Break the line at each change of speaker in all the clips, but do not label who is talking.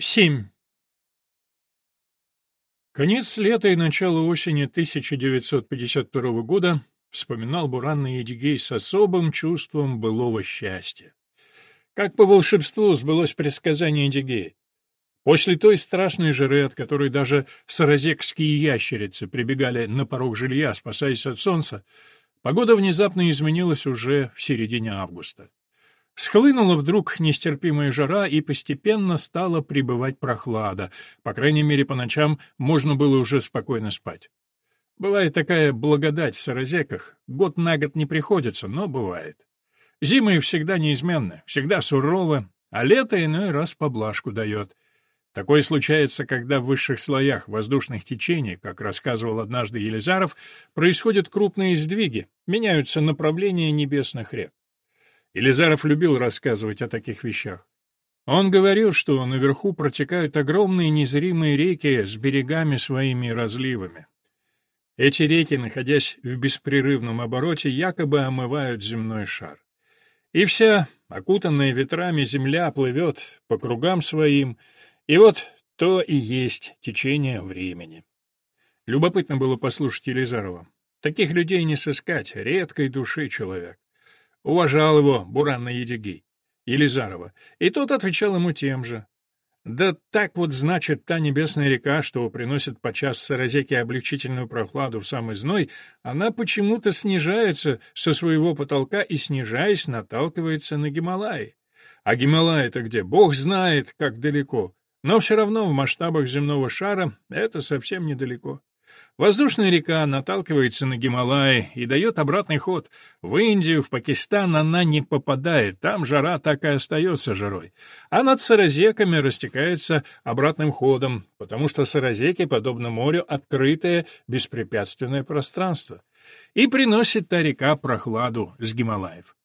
7. Конец лета и начало осени 1952 года вспоминал Буранный Едигей с особым чувством былого счастья. Как по волшебству сбылось предсказание Едигея. После той страшной жары, от которой даже саразекские ящерицы прибегали на порог жилья, спасаясь от солнца, погода внезапно изменилась уже в середине августа. Схлынула вдруг нестерпимая жара, и постепенно стала прибывать прохлада. По крайней мере, по ночам можно было уже спокойно спать. Бывает такая благодать в саразеках. Год на год не приходится, но бывает. Зимы всегда неизменны, всегда суровы, а лето иной раз поблажку дает. Такое случается, когда в высших слоях воздушных течений, как рассказывал однажды Елизаров, происходят крупные сдвиги, меняются направления небесных рек. Елизаров любил рассказывать о таких вещах. Он говорил, что наверху протекают огромные незримые реки с берегами своими разливами. Эти реки, находясь в беспрерывном обороте, якобы омывают земной шар. И вся, окутанная ветрами, земля плывет по кругам своим, и вот то и есть течение времени. Любопытно было послушать Елизарова. Таких людей не сыскать, редкой души человек. Уважал его Буран Едигей, Елизарова, и тот отвечал ему тем же. Да так вот значит та небесная река, что приносит подчас саразеке облегчительную прохладу в самый зной, она почему-то снижается со своего потолка и, снижаясь, наталкивается на Гималаи. А Гималаи-то где? Бог знает, как далеко. Но все равно в масштабах земного шара это совсем недалеко. Воздушная река наталкивается на Гималаи и дает обратный ход. В Индию, в Пакистан она не попадает, там жара так и остается жарой. А над Саразеками растекается обратным ходом, потому что Саразеки, подобно морю, открытое, беспрепятственное пространство. И приносит та река прохладу с Гималаев.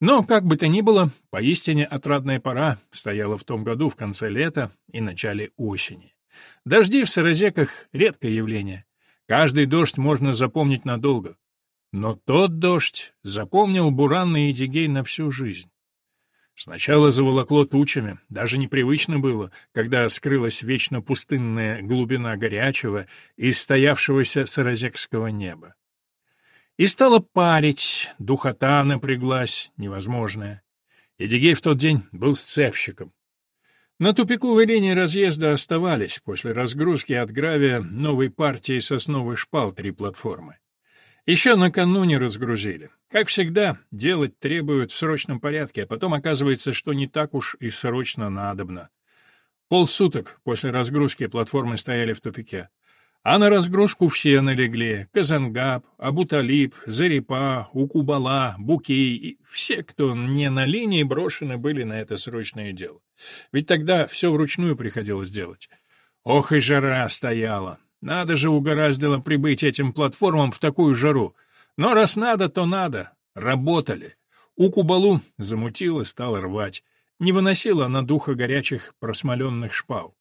Но, как бы то ни было, поистине отрадная пора стояла в том году в конце лета и начале осени. Дожди в Саразеках — редкое явление. Каждый дождь можно запомнить надолго. Но тот дождь запомнил Буранный и Дигей на всю жизнь. Сначала заволокло тучами, даже непривычно было, когда скрылась вечно пустынная глубина горячего и стоявшегося саразекского неба. И стало парить, духота напряглась, невозможная. Эдигей в тот день был сцепщиком. На тупиковой линии разъезда оставались после разгрузки от гравия новой партии сосновых шпал три платформы. Еще накануне разгрузили. Как всегда, делать требуют в срочном порядке, а потом оказывается, что не так уж и срочно надобно. Полсуток после разгрузки платформы стояли в тупике. А на разгрузку все налегли — Казангаб, Абуталиб, Зарипа, Укубала, Букей и все, кто не на линии, брошены были на это срочное дело. Ведь тогда все вручную приходилось делать. Ох и жара стояла. Надо же угораздило прибыть этим платформам в такую жару. Но раз надо, то надо. Работали. Укубалу замутила, стала рвать. Не выносила она духа горячих просмоленных шпал.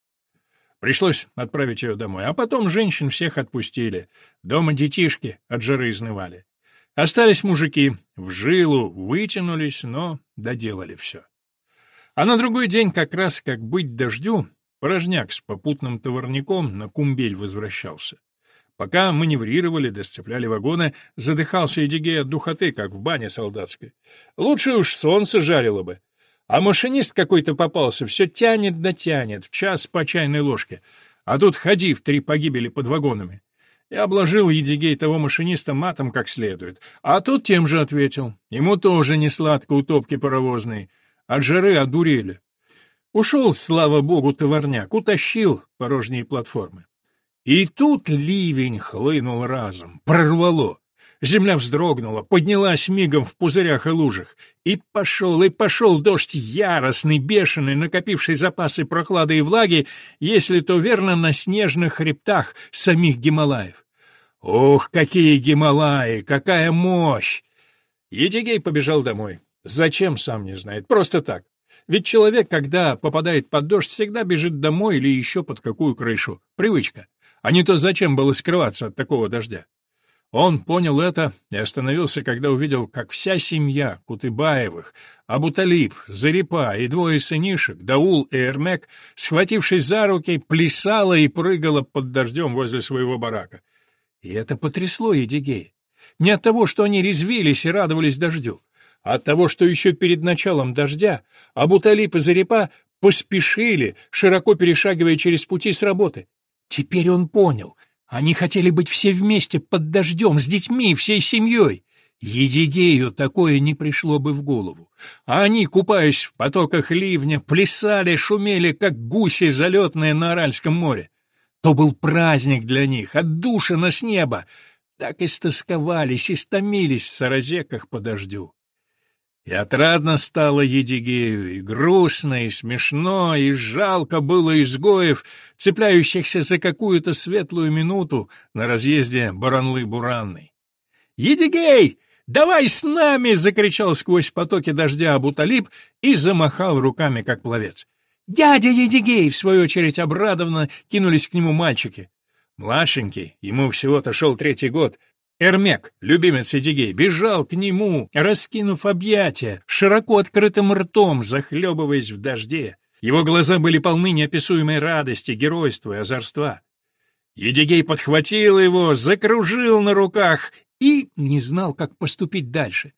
Пришлось отправить ее домой. А потом женщин всех отпустили. Дома детишки от жары изнывали. Остались мужики, в жилу вытянулись, но доделали все. А на другой день, как раз как быть дождю, порожняк с попутным товарником на кумбель возвращался. Пока маневрировали, досцепляли вагоны, задыхался Эдигей от духоты, как в бане солдатской. Лучше уж солнце жарило бы. А машинист какой-то попался, все тянет да тянет, в час по чайной ложке. А тут ходи в три погибели под вагонами. Я обложил Едигей того машиниста матом как следует. А тот тем же ответил. Ему тоже не сладко у топки паровозной. От жары одурели. Ушел, слава богу, товарняк, утащил порожние платформы. И тут ливень хлынул разом, прорвало. Земля вздрогнула, поднялась мигом в пузырях и лужах. И пошел, и пошел дождь яростный, бешеный, накопивший запасы прохлады и влаги, если то верно, на снежных хребтах самих Гималаев. Ух, какие Гималаи, какая мощь! Едигей побежал домой. Зачем, сам не знает, просто так. Ведь человек, когда попадает под дождь, всегда бежит домой или еще под какую крышу. Привычка. А не то зачем было скрываться от такого дождя. Он понял это и остановился, когда увидел, как вся семья Кутыбаевых, Абуталиб, Зарипа и двое сынишек, Даул и Эрмек, схватившись за руки, плясала и прыгала под дождем возле своего барака. И это потрясло Едигея. Не от того, что они резвились и радовались дождю, а от того, что еще перед началом дождя Абуталиб и Зарипа поспешили, широко перешагивая через пути с работы. Теперь он понял — они хотели быть все вместе под дождем, с детьми, всей семьей. Едигею такое не пришло бы в голову. А они, купаясь в потоках ливня, плясали, шумели, как гуси залетные на Аральском море. То был праздник для них, отдушина с неба. Так и стосковались, и стомились в саразеках по дождю. И отрадно стало Едигею, и грустно, и смешно, и жалко было изгоев, цепляющихся за какую-то светлую минуту на разъезде Баранлы-Буранной. «Едигей, давай с нами!» — закричал сквозь потоки дождя Абуталиб и замахал руками, как пловец. «Дядя Едигей!» — в свою очередь обрадованно кинулись к нему мальчики. Младшенький, ему всего-то шел третий год — Эрмек, любимец Эдигей, бежал к нему, раскинув объятия, широко открытым ртом, захлебываясь в дожде. Его глаза были полны неописуемой радости, геройства и озорства. Едигей подхватил его, закружил на руках и не знал, как поступить дальше.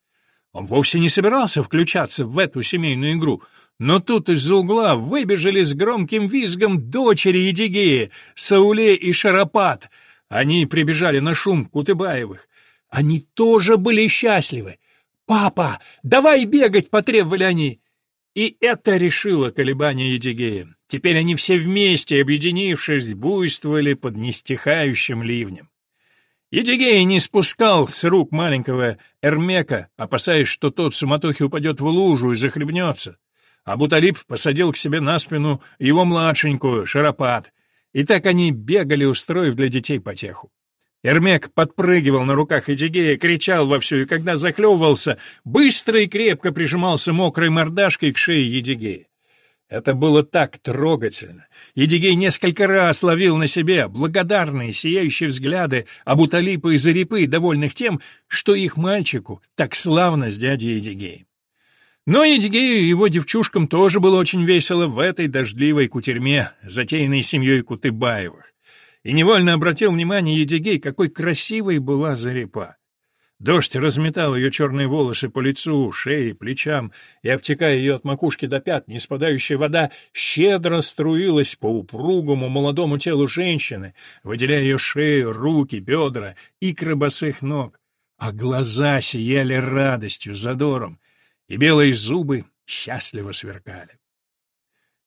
Он вовсе не собирался включаться в эту семейную игру, но тут из-за угла выбежали с громким визгом дочери Едигея, Сауле и Шарапат — они прибежали на шум Кутыбаевых. Они тоже были счастливы. «Папа, давай бегать!» — потребовали они. И это решило колебания Едигея. Теперь они все вместе, объединившись, буйствовали под нестихающим ливнем. Едигей не спускал с рук маленького Эрмека, опасаясь, что тот в суматохе упадет в лужу и захлебнется. А Буталип посадил к себе на спину его младшенькую, Шарапат, и так они бегали, устроив для детей потеху. Эрмек подпрыгивал на руках Эдигея, кричал вовсю, и когда захлебывался, быстро и крепко прижимался мокрой мордашкой к шее Едигея. Это было так трогательно. Едигей несколько раз ловил на себе благодарные, сияющие взгляды Абуталипа и Зарипы, довольных тем, что их мальчику так славно с дядей Едигеем. Но Едигею и его девчушкам тоже было очень весело в этой дождливой кутерьме, затеянной семьей Кутыбаевых. И невольно обратил внимание Едигей, какой красивой была Зарипа. Дождь разметал ее черные волосы по лицу, шее, плечам, и, обтекая ее от макушки до пят, не спадающая вода щедро струилась по упругому молодому телу женщины, выделяя ее шею, руки, бедра и босых ног. А глаза сияли радостью, задором и белые зубы счастливо сверкали.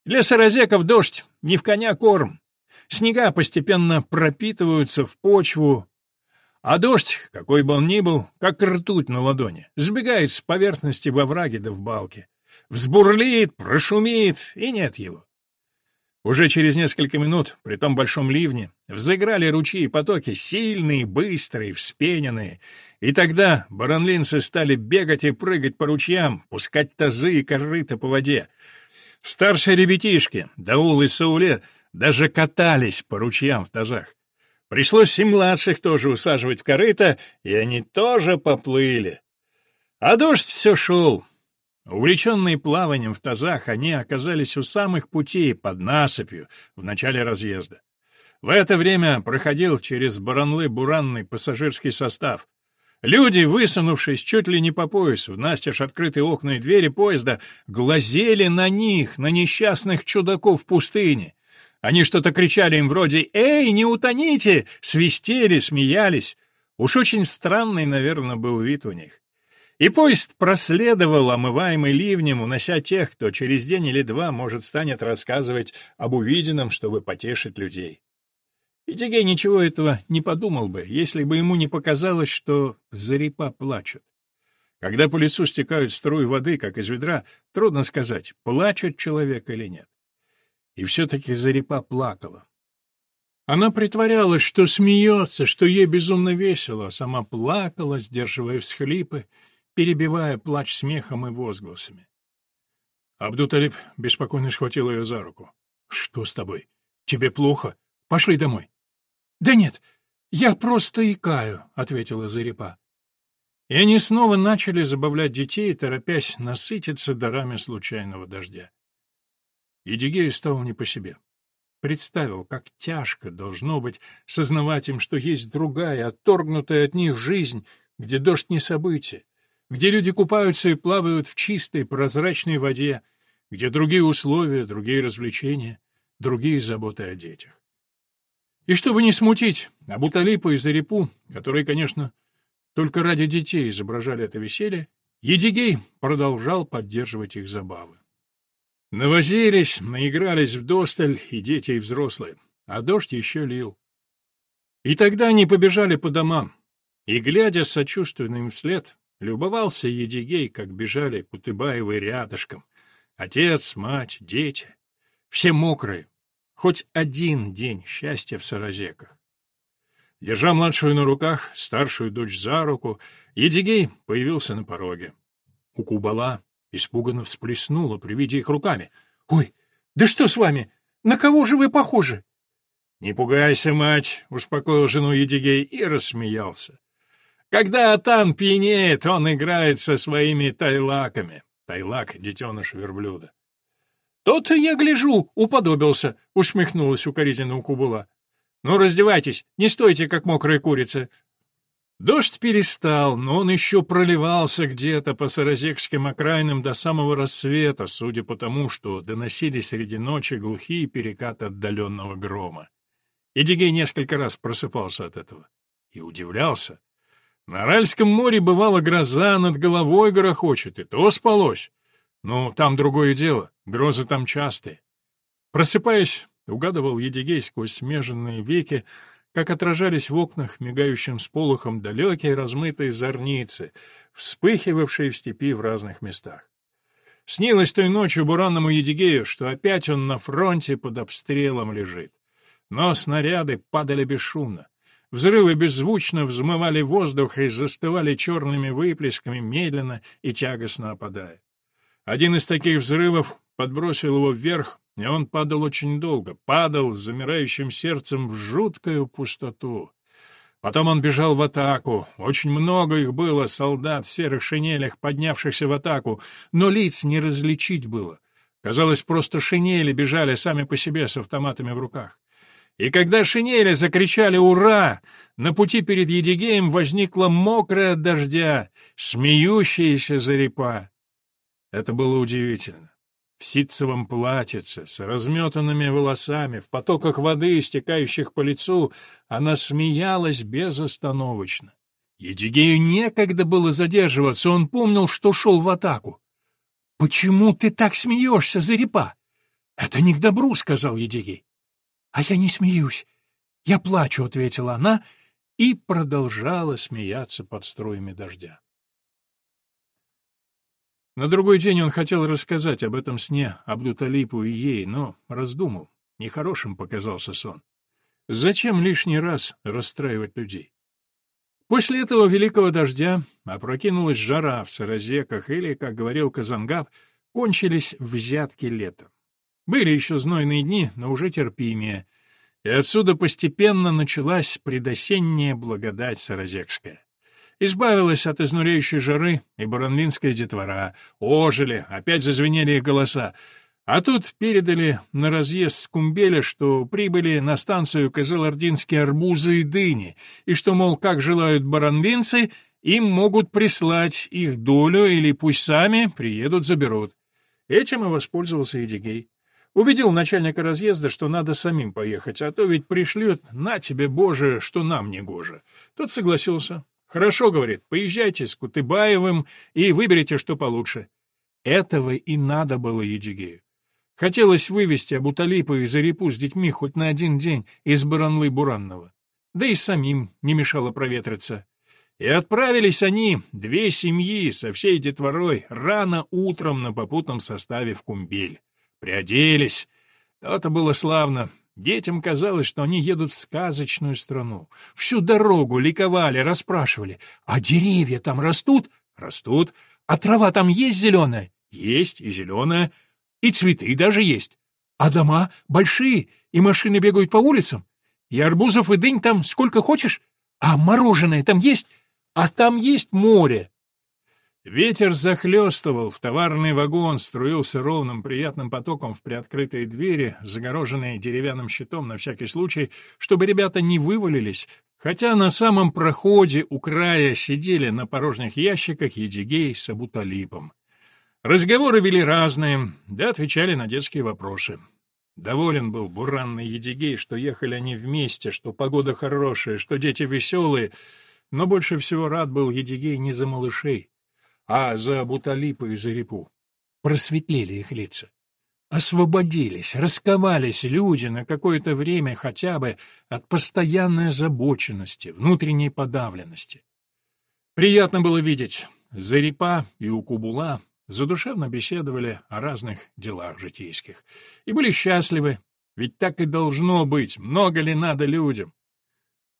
Для саразеков дождь не в коня корм. Снега постепенно пропитываются в почву, а дождь, какой бы он ни был, как ртуть на ладони, сбегает с поверхности во враге да в балке. Взбурлит, прошумит, и нет его. Уже через несколько минут, при том большом ливне, взыграли ручьи и потоки, сильные, быстрые, вспененные, и тогда баранлинцы стали бегать и прыгать по ручьям, пускать тазы и корыта по воде. Старшие ребятишки, Даул и Сауле, даже катались по ручьям в тазах. Пришлось и младших тоже усаживать в корыто, и они тоже поплыли. А дождь все шел. Увлеченные плаванием в тазах, они оказались у самых путей под насыпью в начале разъезда. В это время проходил через Баранлы-Буранный пассажирский состав. Люди, высунувшись чуть ли не по пояс в настежь открытые окна и двери поезда, глазели на них, на несчастных чудаков в пустыне. Они что-то кричали им вроде «Эй, не утоните!» свистели, смеялись. Уж очень странный, наверное, был вид у них. И поезд проследовал, омываемый ливнем, унося тех, кто через день или два, может, станет рассказывать об увиденном, чтобы потешить людей. И Тигей ничего этого не подумал бы, если бы ему не показалось, что зарипа плачут. Когда по лицу стекают струи воды, как из ведра, трудно сказать, плачет человек или нет. И все-таки зарипа плакала. Она притворялась, что смеется, что ей безумно весело, а сама плакала, сдерживая всхлипы, перебивая плач смехом и возгласами. Абдуталиб беспокойно схватил ее за руку. — Что с тобой? Тебе плохо? Пошли домой. «Да нет, «Я просто икаю», — ответила Зарипа. И они снова начали забавлять детей, торопясь насытиться дарами случайного дождя. Едигею стало не по себе. Представил, как тяжко должно быть сознавать им, что есть другая, отторгнутая от них жизнь, где дождь не событие, где люди купаются и плавают в чистой прозрачной воде, где другие условия, другие развлечения, другие заботы о детях. И чтобы не смутить Абуталипа и Зарипу, которые, конечно, только ради детей изображали это веселье, Едигей продолжал поддерживать их забавы. Навозились, наигрались в досталь и дети, и взрослые, а дождь еще лил. И тогда они побежали по домам, и, глядя сочувственно им вслед, любовался Едигей, как бежали Кутыбаевы рядышком. Отец, мать, дети. Все мокрые. Хоть один день счастья в Саразеках. Держа младшую на руках, старшую дочь за руку, Едигей появился на пороге. У Кубала испуганно всплеснула при виде их руками. — Ой, да что с вами? На кого же вы похожи? — Не пугайся, мать, — успокоил жену Едигей и рассмеялся. Когда Атан пьянеет, он играет со своими тайлаками. Тайлак — детеныш верблюда. — Тот я гляжу, уподобился, — усмехнулась укоризненно у Кубула. «Ну, раздевайтесь, не стойте, как мокрая курица». Дождь перестал, но он еще проливался где-то по саразекским окраинам до самого рассвета, судя по тому, что доносили среди ночи глухие перекаты отдаленного грома. Эдигей несколько раз просыпался от этого и удивлялся. На Аральском море бывала гроза, над головой грохочет, и то спалось. Ну, там другое дело, грозы там частые. Просыпаясь, Угадывал Едигей сквозь смеженные веки, как отражались в окнах мигающим сполохом далекие размытые зорницы, вспыхивавшие в степи в разных местах. Снилось той ночью буранному Едигею, что опять он на фронте под обстрелом лежит. Но снаряды падали бесшумно. Взрывы беззвучно взмывали воздух и застывали черными выплесками, медленно и тягостно опадая. Один из таких взрывов подбросил его вверх, и он падал очень долго, падал с замирающим сердцем в жуткую пустоту. Потом он бежал в атаку. Очень много их было, солдат в серых шинелях, поднявшихся в атаку, но лиц не различить было. Казалось, просто шинели бежали сами по себе с автоматами в руках. И когда шинели закричали «Ура!», на пути перед Едигеем возникла мокрая дождя, смеющаяся зарепа. Это было удивительно в ситцевом платьице, с разметанными волосами, в потоках воды, стекающих по лицу, она смеялась безостановочно. Едигею некогда было задерживаться, он помнил, что шел в атаку. — Почему ты так смеешься, Зарипа? — Это не к добру, — сказал Едигей. — А я не смеюсь. Я плачу, — ответила она и продолжала смеяться под струями дождя. На другой день он хотел рассказать об этом сне Абдуталипу и ей, но раздумал. Нехорошим показался сон. Зачем лишний раз расстраивать людей? После этого великого дождя опрокинулась жара в Саразеках, или, как говорил Казангаб, кончились взятки лета. Были еще знойные дни, но уже терпимее, и отсюда постепенно началась предосенняя благодать Саразекская. Избавилась от изнуряющей жары и баранлинская детвора. Ожили, опять зазвенели их голоса. А тут передали на разъезд с Кумбеля, что прибыли на станцию козелардинские арбузы и дыни, и что, мол, как желают баранлинцы, им могут прислать их долю или пусть сами приедут заберут. Этим и воспользовался Эдигей. Убедил начальника разъезда, что надо самим поехать, а то ведь пришлют «на тебе, Боже, что нам не гоже». Тот согласился. Хорошо, говорит, поезжайте с Кутыбаевым и выберите, что получше. Этого и надо было Еджигею. Хотелось вывести Абуталипа и Зарипу с детьми хоть на один день из Баранлы-Буранного. Да и самим не мешало проветриться. И отправились они, две семьи, со всей детворой, рано утром на попутном составе в Кумбель. Приоделись. То-то было славно. Детям казалось, что они едут в сказочную страну. Всю дорогу ликовали, расспрашивали. «А деревья там растут?» «Растут. А трава там есть зеленая?» «Есть и зеленая. И цветы даже есть. А дома большие, и машины бегают по улицам?» И арбузов и дынь там сколько хочешь? А мороженое там есть? А там есть море!» Ветер захлестывал, в товарный вагон струился ровным приятным потоком в приоткрытые двери, загороженные деревянным щитом на всякий случай, чтобы ребята не вывалились, хотя на самом проходе у края сидели на порожних ящиках Едигей с Абуталипом. Разговоры вели разные, да отвечали на детские вопросы. Доволен был буранный Едигей, что ехали они вместе, что погода хорошая, что дети веселые, но больше всего рад был Едигей не за малышей, а за Буталипа и за Репу. Просветлели их лица. Освободились, расковались люди на какое-то время хотя бы от постоянной озабоченности, внутренней подавленности. Приятно было видеть, Зарипа и Укубула задушевно беседовали о разных делах житейских и были счастливы, ведь так и должно быть, много ли надо людям.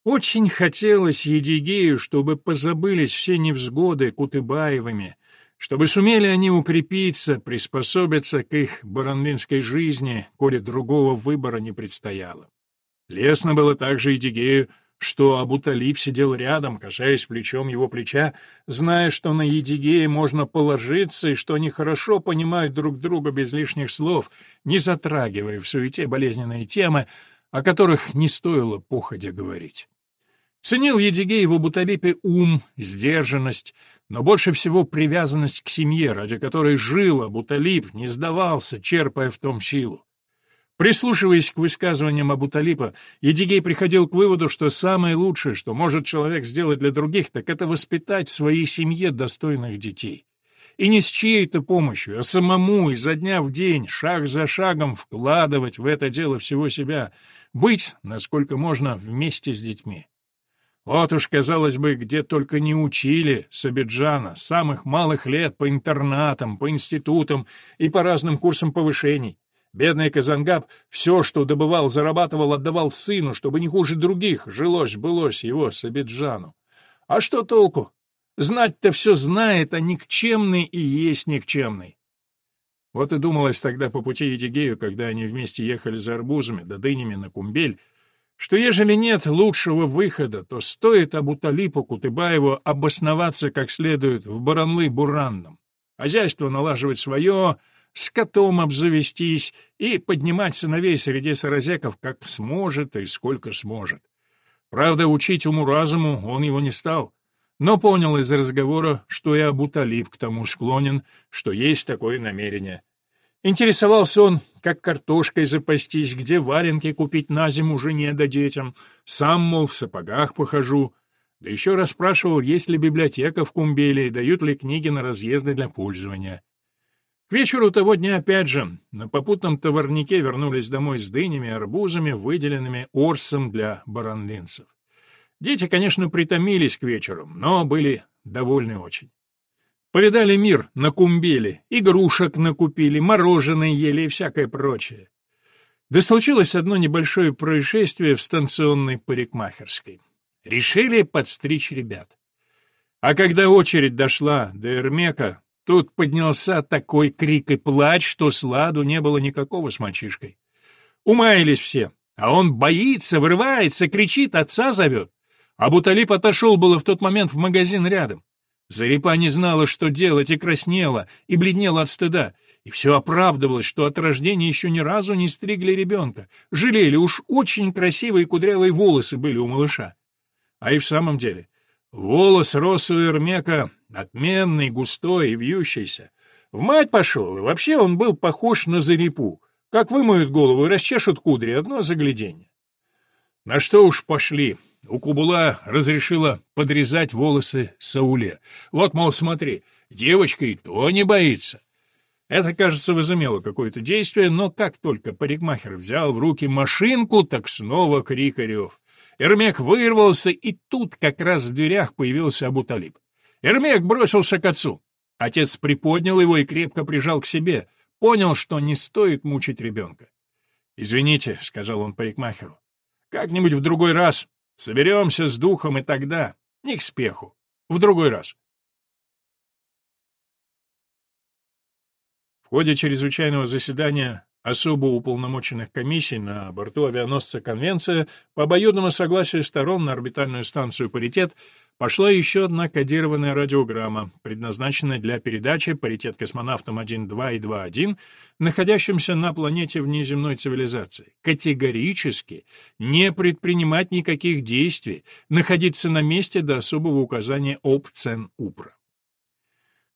Очень хотелось Едигею, чтобы позабылись все невзгоды Кутыбаевыми, чтобы сумели они укрепиться, приспособиться к их баранлинской жизни, коли другого выбора не предстояло. Лестно было также Едигею, что Абуталиб сидел рядом, касаясь плечом его плеча, зная, что на Едигея можно положиться и что они хорошо понимают друг друга без лишних слов, не затрагивая в суете болезненные темы, о которых не стоило походя говорить. Ценил Едигей в Абуталипе ум, сдержанность, но больше всего привязанность к семье, ради которой жил Абуталип, не сдавался, черпая в том силу. Прислушиваясь к высказываниям Абуталипа, Едигей приходил к выводу, что самое лучшее, что может человек сделать для других, так это воспитать в своей семье достойных детей. И не с чьей-то помощью, а самому изо дня в день, шаг за шагом вкладывать в это дело всего себя, быть, насколько можно, вместе с детьми. Вот уж, казалось бы, где только не учили Сабиджана, с самых малых лет по интернатам, по институтам и по разным курсам повышений. Бедный Казангаб все, что добывал, зарабатывал, отдавал сыну, чтобы не хуже других жилось-былось его Сабиджану. А что толку? Знать-то все знает, а никчемный и есть никчемный. Вот и думалось тогда по пути Едигею, когда они вместе ехали за арбузами да дынями на Кумбель, что ежели нет лучшего выхода, то стоит Абуталипу Кутыбаеву обосноваться как следует в Баранлы-Буранном, хозяйство налаживать свое, с котом обзавестись и поднимать сыновей среди саразеков как сможет и сколько сможет. Правда, учить уму-разуму он его не стал, но понял из разговора, что и Абуталип к тому склонен, что есть такое намерение. Интересовался он, как картошкой запастись, где валенки купить на зиму жене да детям. Сам, мол, в сапогах похожу. Да еще расспрашивал, есть ли библиотека в Кумбеле и дают ли книги на разъезды для пользования. К вечеру того дня опять же на попутном товарнике вернулись домой с дынями и арбузами, выделенными орсом для баранлинцев. Дети, конечно, притомились к вечеру, но были довольны очень. Повидали мир на кумбеле, игрушек накупили, мороженое ели и всякое прочее. Да случилось одно небольшое происшествие в станционной парикмахерской. Решили подстричь ребят. А когда очередь дошла до Эрмека, тут поднялся такой крик и плач, что сладу не было никакого с мальчишкой. Умаялись все, а он боится, вырывается, кричит, отца зовет. А Буталип отошел было в тот момент в магазин рядом. Зарипа не знала, что делать, и краснела, и бледнела от стыда. И все оправдывалось, что от рождения еще ни разу не стригли ребенка. Жалели, уж очень красивые кудрявые волосы были у малыша. А и в самом деле, волос рос у Эрмека отменный, густой и вьющийся. В мать пошел, и вообще он был похож на Зарипу. Как вымоют голову и расчешут кудри, одно загляденье. На что уж пошли, у Кубула разрешила подрезать волосы Сауле. Вот, мол, смотри, девочка и то не боится. Это, кажется, возымело какое-то действие, но как только парикмахер взял в руки машинку, так снова крик орев. Эрмек вырвался, и тут как раз в дверях появился Абуталиб. Эрмек бросился к отцу. Отец приподнял его и крепко прижал к себе. Понял, что не стоит мучить ребенка. «Извините», — сказал он парикмахеру, — «как-нибудь в другой раз Соберемся с духом и тогда. Не к спеху. В другой раз. В ходе чрезвычайного заседания особо уполномоченных комиссий на борту авианосца «Конвенция» по обоюдному согласию сторон на орбитальную станцию «Паритет» пошла еще одна кодированная радиограмма, предназначенная для передачи «Паритет космонавтам 1.2 и 2.1», находящимся на планете внеземной цивилизации. Категорически не предпринимать никаких действий, находиться на месте до особого указания об ЦЕН-УПРА.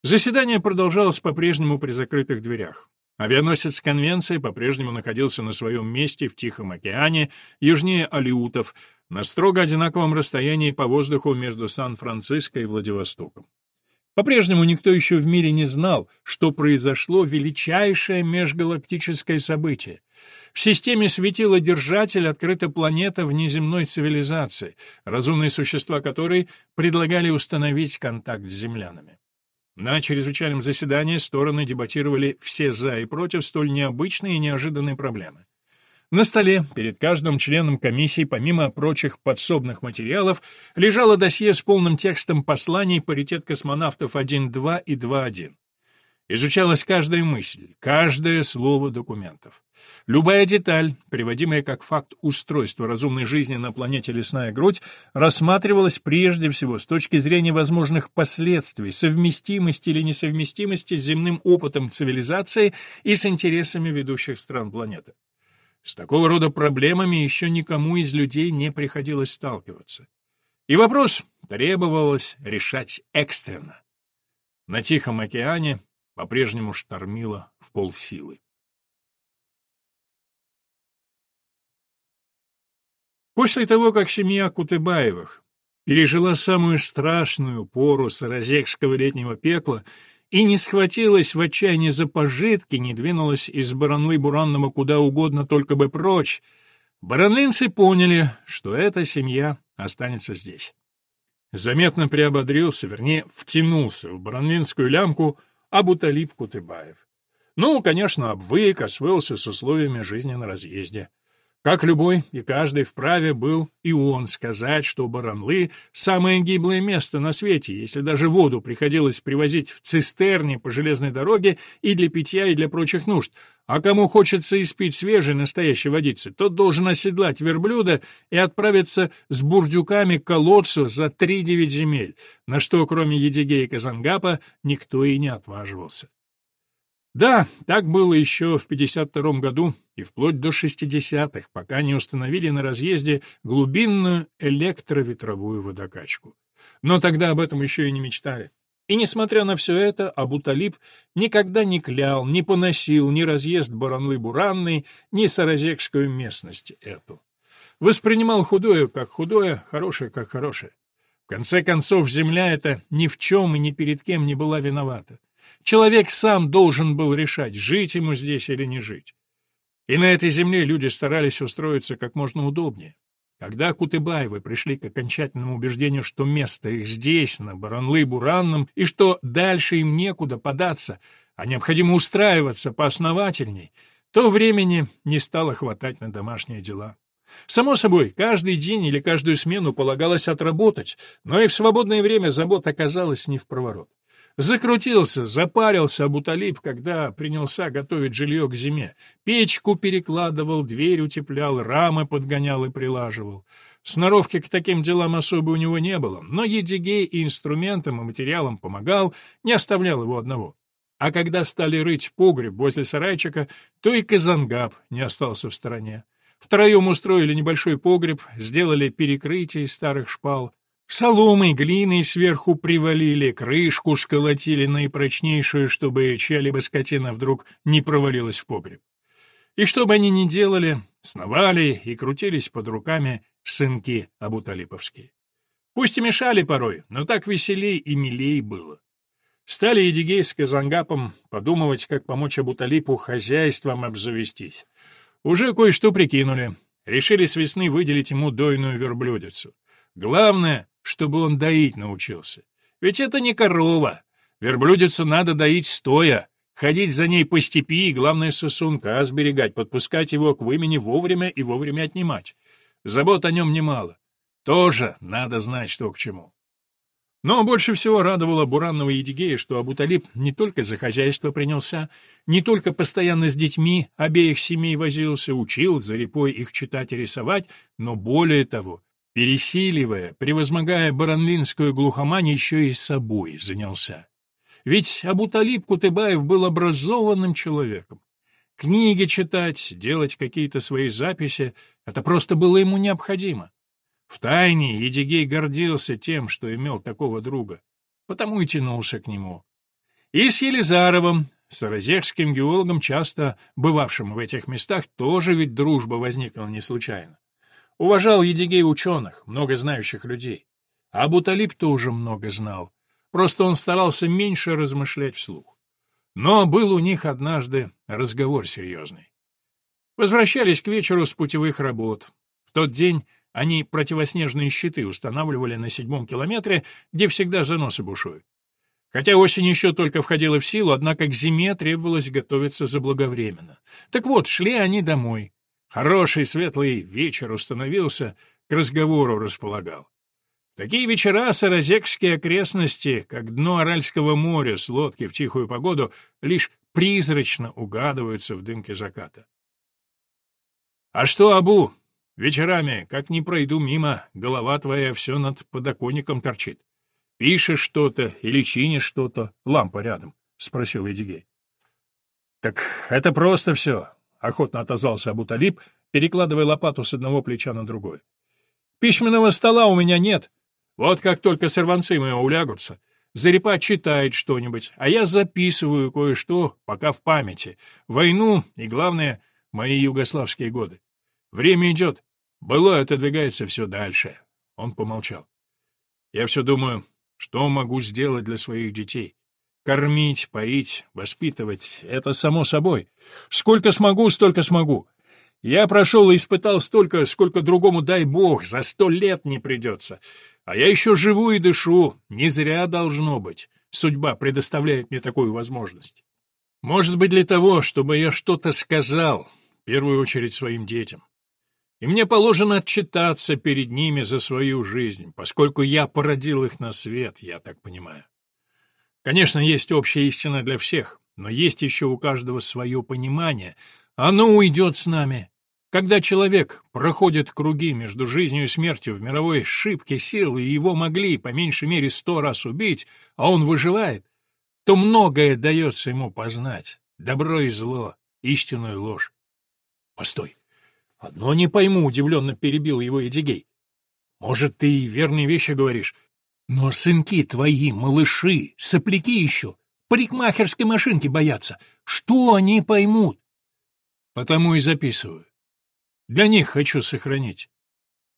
Заседание продолжалось по-прежнему при закрытых дверях. Авианосец Конвенции по-прежнему находился на своем месте в Тихом океане, южнее Алиутов, на строго одинаковом расстоянии по воздуху между Сан-Франциско и Владивостоком. По-прежнему никто еще в мире не знал, что произошло величайшее межгалактическое событие. В системе светила держатель открыта планета внеземной цивилизации, разумные существа которой предлагали установить контакт с землянами. На чрезвычайном заседании стороны дебатировали все «за» и «против» столь необычные и неожиданные проблемы. На столе перед каждым членом комиссии, помимо прочих подсобных материалов, лежало досье с полным текстом посланий паритет космонавтов 1.2 и 2.1. Изучалась каждая мысль, каждое слово документов. Любая деталь, приводимая как факт устройства разумной жизни на планете Лесная Грудь, рассматривалась прежде всего с точки зрения возможных последствий, совместимости или несовместимости с земным опытом цивилизации и с интересами ведущих стран планеты. С такого рода проблемами еще никому из людей не приходилось сталкиваться. И вопрос требовалось решать экстренно. На Тихом океане по-прежнему штормило в полсилы. После того, как семья Кутыбаевых пережила самую страшную пору саразекского летнего пекла и не схватилась в отчаянии за пожитки, не двинулась из Баранлы-Буранного куда угодно, только бы прочь, баранлинцы поняли, что эта семья останется здесь. Заметно приободрился, вернее, втянулся в баранлинскую лямку Абуталип Кутыбаев. Ну, конечно, обвык, освоился с условиями жизни на разъезде. Как любой и каждый вправе был и он сказать, что Баранлы — самое гиблое место на свете, если даже воду приходилось привозить в цистерне по железной дороге и для питья, и для прочих нужд. А кому хочется испить свежей настоящей водицы, тот должен оседлать верблюда и отправиться с бурдюками к колодцу за три-девять земель, на что, кроме Едигея и Казангапа, никто и не отваживался. Да, так было еще в 52 году и вплоть до 60-х, пока не установили на разъезде глубинную электроветровую водокачку. Но тогда об этом еще и не мечтали. И несмотря на все это, Абуталиб никогда не клял, не поносил ни разъезд Баранлы-Буранный, ни Саразекскую местность эту. Воспринимал худое как худое, хорошее как хорошее. В конце концов, земля эта ни в чем и ни перед кем не была виновата. Человек сам должен был решать, жить ему здесь или не жить. И на этой земле люди старались устроиться как можно удобнее. Когда Кутыбаевы пришли к окончательному убеждению, что место их здесь, на Баранлы-Буранном, и что дальше им некуда податься, а необходимо устраиваться поосновательней, то времени не стало хватать на домашние дела. Само собой, каждый день или каждую смену полагалось отработать, но и в свободное время забот оказалось не в проворот. Закрутился, запарился Абуталиб, когда принялся готовить жилье к зиме. Печку перекладывал, дверь утеплял, рамы подгонял и прилаживал. Сноровки к таким делам особо у него не было, но Едигей и инструментам, и материалам помогал, не оставлял его одного. А когда стали рыть погреб возле сарайчика, то и Казангаб не остался в стороне. Втроем устроили небольшой погреб, сделали перекрытие из старых шпал, Соломой, глиной сверху привалили, крышку сколотили наипрочнейшую, чтобы чья-либо скотина вдруг не провалилась в погреб. И что бы они ни делали, сновали и крутились под руками сынки абуталиповские. Пусть и мешали порой, но так веселей и милей было. Стали Едигей с Казангапом подумывать, как помочь Абуталипу хозяйством обзавестись. Уже кое-что прикинули. Решили с весны выделить ему дойную верблюдицу. Главное, чтобы он доить научился. Ведь это не корова. Верблюдицу надо доить стоя, ходить за ней по степи и, главное, сосунка сберегать, подпускать его к вымени вовремя и вовремя отнимать. Забот о нем немало. Тоже надо знать, что к чему. Но больше всего радовало Буранного Едигея, что Абуталиб не только за хозяйство принялся, не только постоянно с детьми обеих семей возился, учил за репой их читать и рисовать, но более того, пересиливая, превозмогая баранлинскую глухомань, еще и собой занялся. Ведь Абуталиб Кутыбаев был образованным человеком. Книги читать, делать какие-то свои записи — это просто было ему необходимо. Втайне Едигей гордился тем, что имел такого друга, потому и тянулся к нему. И с Елизаровым, саразекским геологом, часто бывавшим в этих местах, тоже ведь дружба возникла не случайно. Уважал Едигей ученых, много знающих людей. А Буталип тоже много знал. Просто он старался меньше размышлять вслух. Но был у них однажды разговор серьезный. Возвращались к вечеру с путевых работ. В тот день они противоснежные щиты устанавливали на седьмом километре, где всегда заносы бушуют. Хотя осень еще только входила в силу, однако к зиме требовалось готовиться заблаговременно. Так вот, шли они домой. Хороший светлый вечер установился, к разговору располагал. Такие вечера саразекские окрестности, как дно Аральского моря с лодки в тихую погоду, лишь призрачно угадываются в дымке заката. «А что, Абу, Вечерами, как не пройду мимо, голова твоя все над подоконником торчит. Пишешь что-то или чинишь что-то, лампа рядом, — спросил Эдигей. — Так это просто все, — охотно отозвался Абуталиб, перекладывая лопату с одного плеча на другой. — Письменного стола у меня нет. Вот как только сорванцы мои улягутся, Зарипа читает что-нибудь, а я записываю кое-что, пока в памяти. Войну и, главное, мои югославские годы. Время идет, было отодвигается все дальше. Он помолчал. Я все думаю, что могу сделать для своих детей. Кормить, поить, воспитывать — это само собой. Сколько смогу, столько смогу. Я прошел и испытал столько, сколько другому, дай бог, за сто лет не придется. А я еще живу и дышу, не зря должно быть. Судьба предоставляет мне такую возможность. Может быть, для того, чтобы я что-то сказал, в первую очередь своим детям и мне положено отчитаться перед ними за свою жизнь, поскольку я породил их на свет, я так понимаю. Конечно, есть общая истина для всех, но есть еще у каждого свое понимание. Оно уйдет с нами. Когда человек проходит круги между жизнью и смертью в мировой шибке сил, и его могли по меньшей мере сто раз убить, а он выживает, то многое дается ему познать — добро и зло, истинную ложь. Постой. «Одно не пойму», — удивленно перебил его Эдигей. «Может, ты и верные вещи говоришь, но сынки твои, малыши, сопляки еще, парикмахерской машинки боятся. Что они поймут?» «Потому и записываю. Для них хочу сохранить.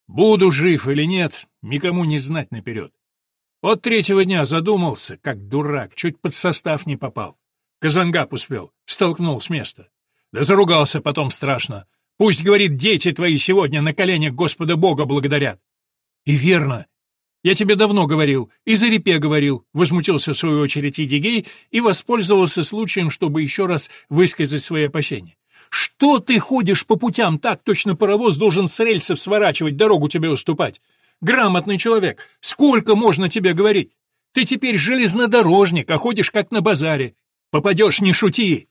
Буду жив или нет, никому не знать наперед. Вот третьего дня задумался, как дурак, чуть под состав не попал. Казангап успел, столкнул с места. Да заругался потом страшно. Пусть, говорит, дети твои сегодня на коленях Господа Бога благодарят. И верно. Я тебе давно говорил, и за репе говорил, возмутился в свою очередь Идигей и воспользовался случаем, чтобы еще раз высказать свои опасения. Что ты ходишь по путям так, точно паровоз должен с рельсов сворачивать, дорогу тебе уступать? Грамотный человек, сколько можно тебе говорить? Ты теперь железнодорожник, а ходишь как на базаре. Попадешь, не шути.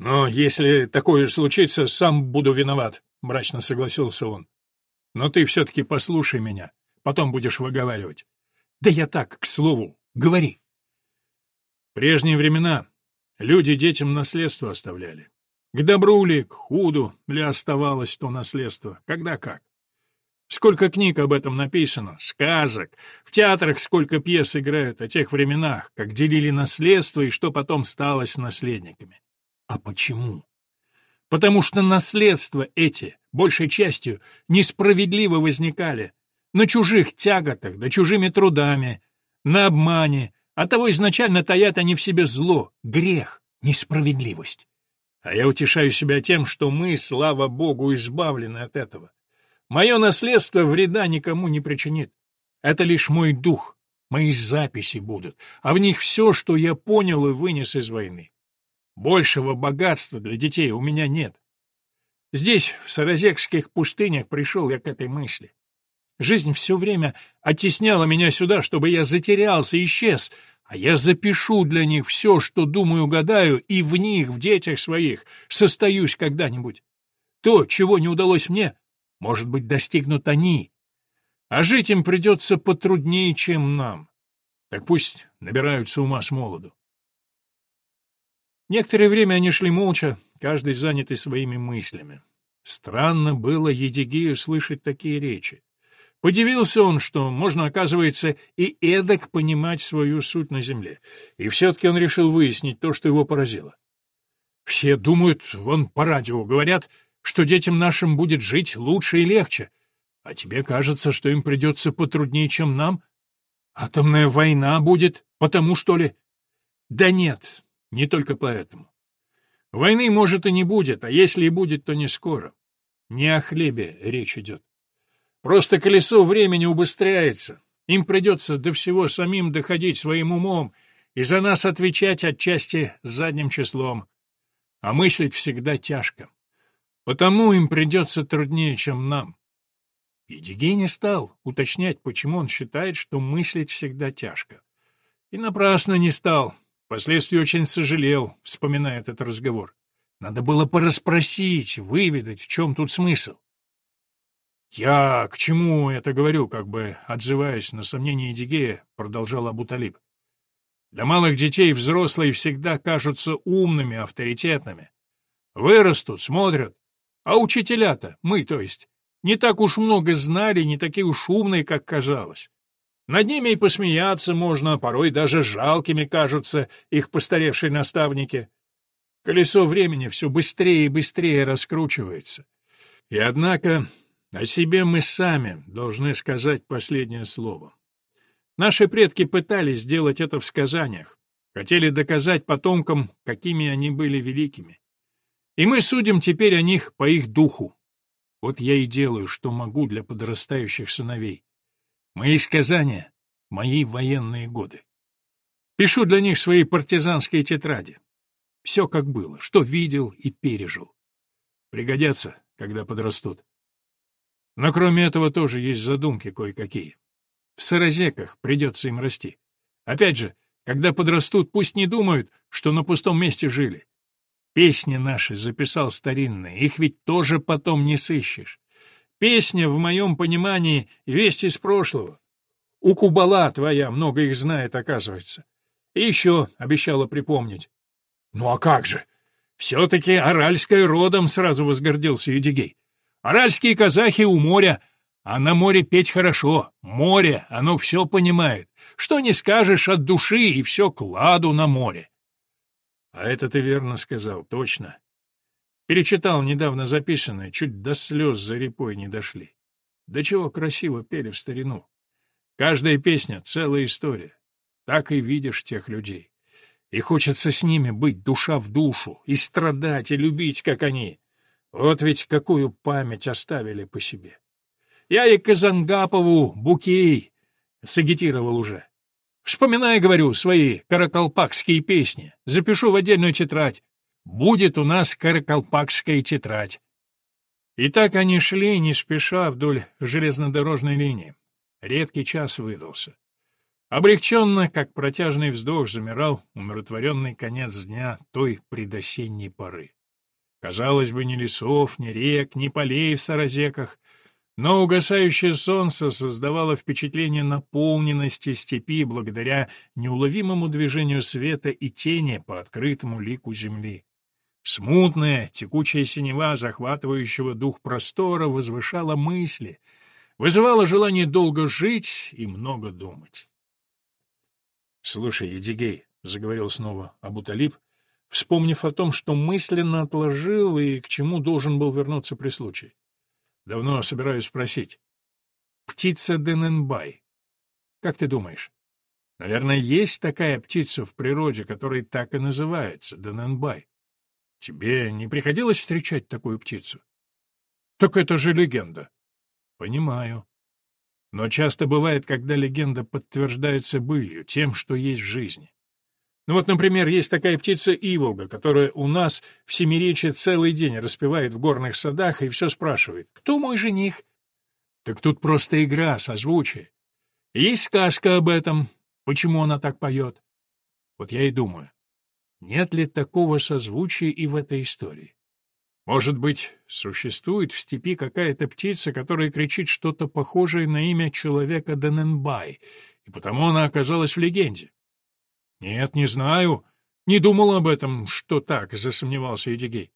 «Но если такое случится, сам буду виноват», — мрачно согласился он. «Но ты все-таки послушай меня, потом будешь выговаривать». «Да я так, к слову, говори». В прежние времена люди детям наследство оставляли. К добру ли, к худу ли оставалось то наследство, когда как. Сколько книг об этом написано, сказок, в театрах сколько пьес играют о тех временах, как делили наследство и что потом стало с наследниками. А почему? Потому что наследства эти, большей частью, несправедливо возникали, на чужих тяготах, да чужими трудами, на обмане, а того изначально таят они в себе зло, грех, несправедливость. А я утешаю себя тем, что мы, слава Богу, избавлены от этого. Мое наследство вреда никому не причинит. Это лишь мой дух, мои записи будут, а в них все, что я понял и вынес из войны. Большего богатства для детей у меня нет. Здесь, в Саразекских пустынях, пришел я к этой мысли. Жизнь все время оттесняла меня сюда, чтобы я затерялся, исчез, а я запишу для них все, что думаю, гадаю, и в них, в детях своих, состоюсь когда-нибудь. То, чего не удалось мне, может быть, достигнут они. А жить им придется потруднее, чем нам. Так пусть набираются ума с молоду. Некоторое время они шли молча, каждый занятый своими мыслями. Странно было Едигею слышать такие речи. Подивился он, что можно, оказывается, и эдак понимать свою суть на земле. И все-таки он решил выяснить то, что его поразило. Все думают, вон по радио говорят, что детям нашим будет жить лучше и легче. А тебе кажется, что им придется потруднее, чем нам? Атомная война будет, потому что ли? Да нет, не только поэтому. Войны, может, и не будет, а если и будет, то не скоро. Не о хлебе речь идет. Просто колесо времени убыстряется. Им придется до всего самим доходить своим умом и за нас отвечать отчасти задним числом. А мыслить всегда тяжко. Потому им придется труднее, чем нам. И не стал уточнять, почему он считает, что мыслить всегда тяжко. И напрасно не стал. Впоследствии очень сожалел, вспоминая этот разговор. Надо было порасспросить, выведать, в чем тут смысл. «Я к чему это говорю, как бы отзываясь на сомнения Эдигея», — продолжал Абуталиб. «Для малых детей взрослые всегда кажутся умными, авторитетными. Вырастут, смотрят. А учителя-то, мы, то есть, не так уж много знали, не такие уж умные, как казалось. Над ними и посмеяться можно, порой даже жалкими кажутся их постаревшие наставники. Колесо времени все быстрее и быстрее раскручивается. И однако о себе мы сами должны сказать последнее слово. Наши предки пытались сделать это в сказаниях, хотели доказать потомкам, какими они были великими. И мы судим теперь о них по их духу. Вот я и делаю, что могу для подрастающих сыновей. Мои сказания — мои военные годы. Пишу для них свои партизанские тетради. Все как было, что видел и пережил. Пригодятся, когда подрастут. Но кроме этого тоже есть задумки кое-какие. В саразеках придется им расти. Опять же, когда подрастут, пусть не думают, что на пустом месте жили. Песни наши записал старинные, их ведь тоже потом не сыщешь. Песня, в моем понимании, весть из прошлого. У Кубала твоя много их знает, оказывается. И еще обещала припомнить. Ну а как же? Все-таки Аральская родом, сразу возгордился Юдигей. Аральские казахи у моря, а на море петь хорошо. Море, оно все понимает. Что не скажешь от души, и все кладу на море. А это ты верно сказал, точно. Перечитал недавно записанное, чуть до слез за репой не дошли. Да чего красиво пели в старину. Каждая песня — целая история. Так и видишь тех людей. И хочется с ними быть душа в душу, и страдать, и любить, как они. Вот ведь какую память оставили по себе. Я и Казангапову Букей сагитировал уже. Вспоминая, говорю, свои каракалпакские песни. Запишу в отдельную тетрадь. Будет у нас каракалпакская тетрадь. И так они шли, не спеша, вдоль железнодорожной линии. Редкий час выдался. Облегченно, как протяжный вздох, замирал умиротворенный конец дня той предосенней поры. Казалось бы, ни лесов, ни рек, ни полей в саразеках, но угасающее солнце создавало впечатление наполненности степи благодаря неуловимому движению света и тени по открытому лику земли. Смутная, текучая синева захватывающего дух простора возвышала мысли, вызывала желание долго жить и много думать. — Слушай, Едигей, — заговорил снова Абуталиб, вспомнив о том, что мысленно отложил и к чему должен был вернуться при случае. Давно собираюсь спросить. Птица Дененбай. Как ты думаешь? Наверное, есть такая птица в природе, которая так и называется — Дененбай. Тебе не приходилось встречать такую птицу? Так это же легенда. Понимаю. Но часто бывает, когда легенда подтверждается былью, тем, что есть в жизни. Ну вот, например, есть такая птица Иволга, которая у нас в Семиречье целый день распевает в горных садах и все спрашивает, кто мой жених? Так тут просто игра, созвучие. Есть сказка об этом, почему она так поет. Вот я и думаю, нет ли такого созвучия и в этой истории? Может быть, существует в степи какая-то птица, которая кричит что-то похожее на имя человека Дененбай, и потому она оказалась в легенде? Нет, не знаю. Не думал об этом, что так, засомневался Эдигей.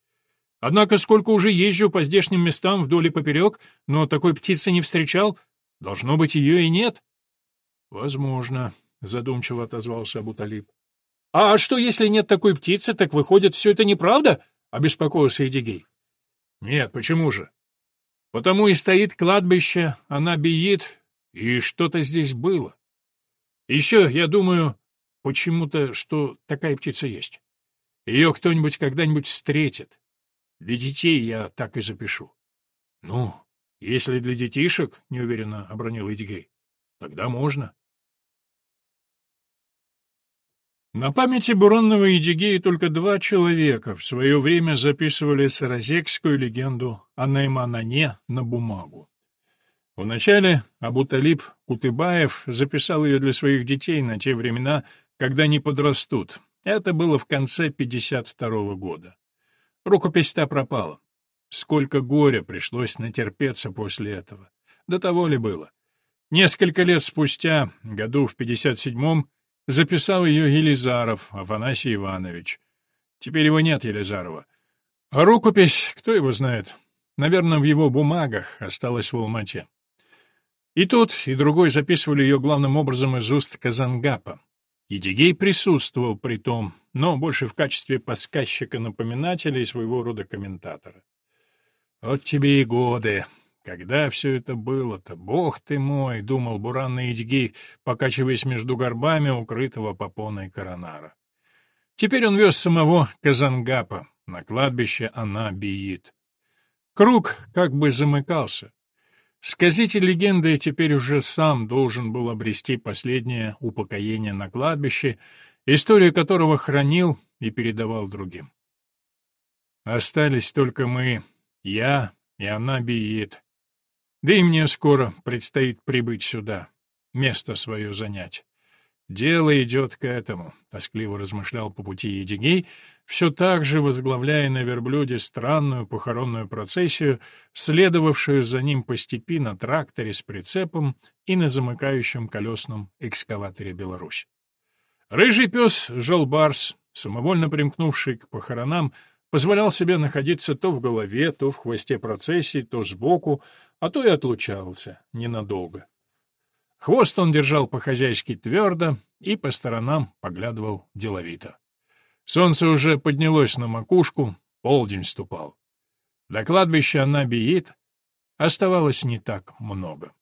Однако сколько уже езжу по здешним местам вдоль и поперек, но такой птицы не встречал, должно быть, ее и нет. Возможно, задумчиво отозвался Абуталиб. А что, если нет такой птицы, так выходит, все это неправда? обеспокоился Эдигей. Нет, почему же? Потому и стоит кладбище, она биит, и что-то здесь было. Еще, я думаю, почему-то, что такая птица есть. Ее кто-нибудь когда-нибудь встретит. Для детей я так и запишу. — Ну, если для детишек, — неуверенно обронил Эдигей, — тогда можно. На памяти Буронного и Дигея только два человека в свое время записывали саразекскую легенду о Найманане на бумагу. Вначале Абуталиб Кутыбаев записал ее для своих детей на те времена, когда они подрастут. Это было в конце 52 -го года. Рукопись-то пропала. Сколько горя пришлось натерпеться после этого. До того ли было? Несколько лет спустя, году в 57-м, Записал ее Елизаров Афанасий Иванович. Теперь его нет, Елизарова. А рукопись, кто его знает? Наверное, в его бумагах осталась в Алмате. И тот, и другой записывали ее главным образом из уст Казангапа. Едигей присутствовал при том, но больше в качестве подсказчика-напоминателя и своего рода комментатора. «Вот тебе и годы!» Когда все это было-то, бог ты мой, — думал буранный Эдьги, покачиваясь между горбами укрытого попоной коронара. Теперь он вез самого Казангапа, на кладбище она биит. Круг как бы замыкался. Сказитель легенды теперь уже сам должен был обрести последнее упокоение на кладбище, историю которого хранил и передавал другим. Остались только мы, я и она биит. Да и мне скоро предстоит прибыть сюда, место свое занять. Дело идет к этому, — тоскливо размышлял по пути Едигей, все так же возглавляя на верблюде странную похоронную процессию, следовавшую за ним по степи на тракторе с прицепом и на замыкающем колесном экскаваторе «Беларусь». Рыжий пес Жолбарс, самовольно примкнувший к похоронам, позволял себе находиться то в голове, то в хвосте процессии, то сбоку, а то и отлучался ненадолго. Хвост он держал по-хозяйски твердо и по сторонам поглядывал деловито. Солнце уже поднялось на макушку, полдень ступал. До кладбища она биит, оставалось не так много.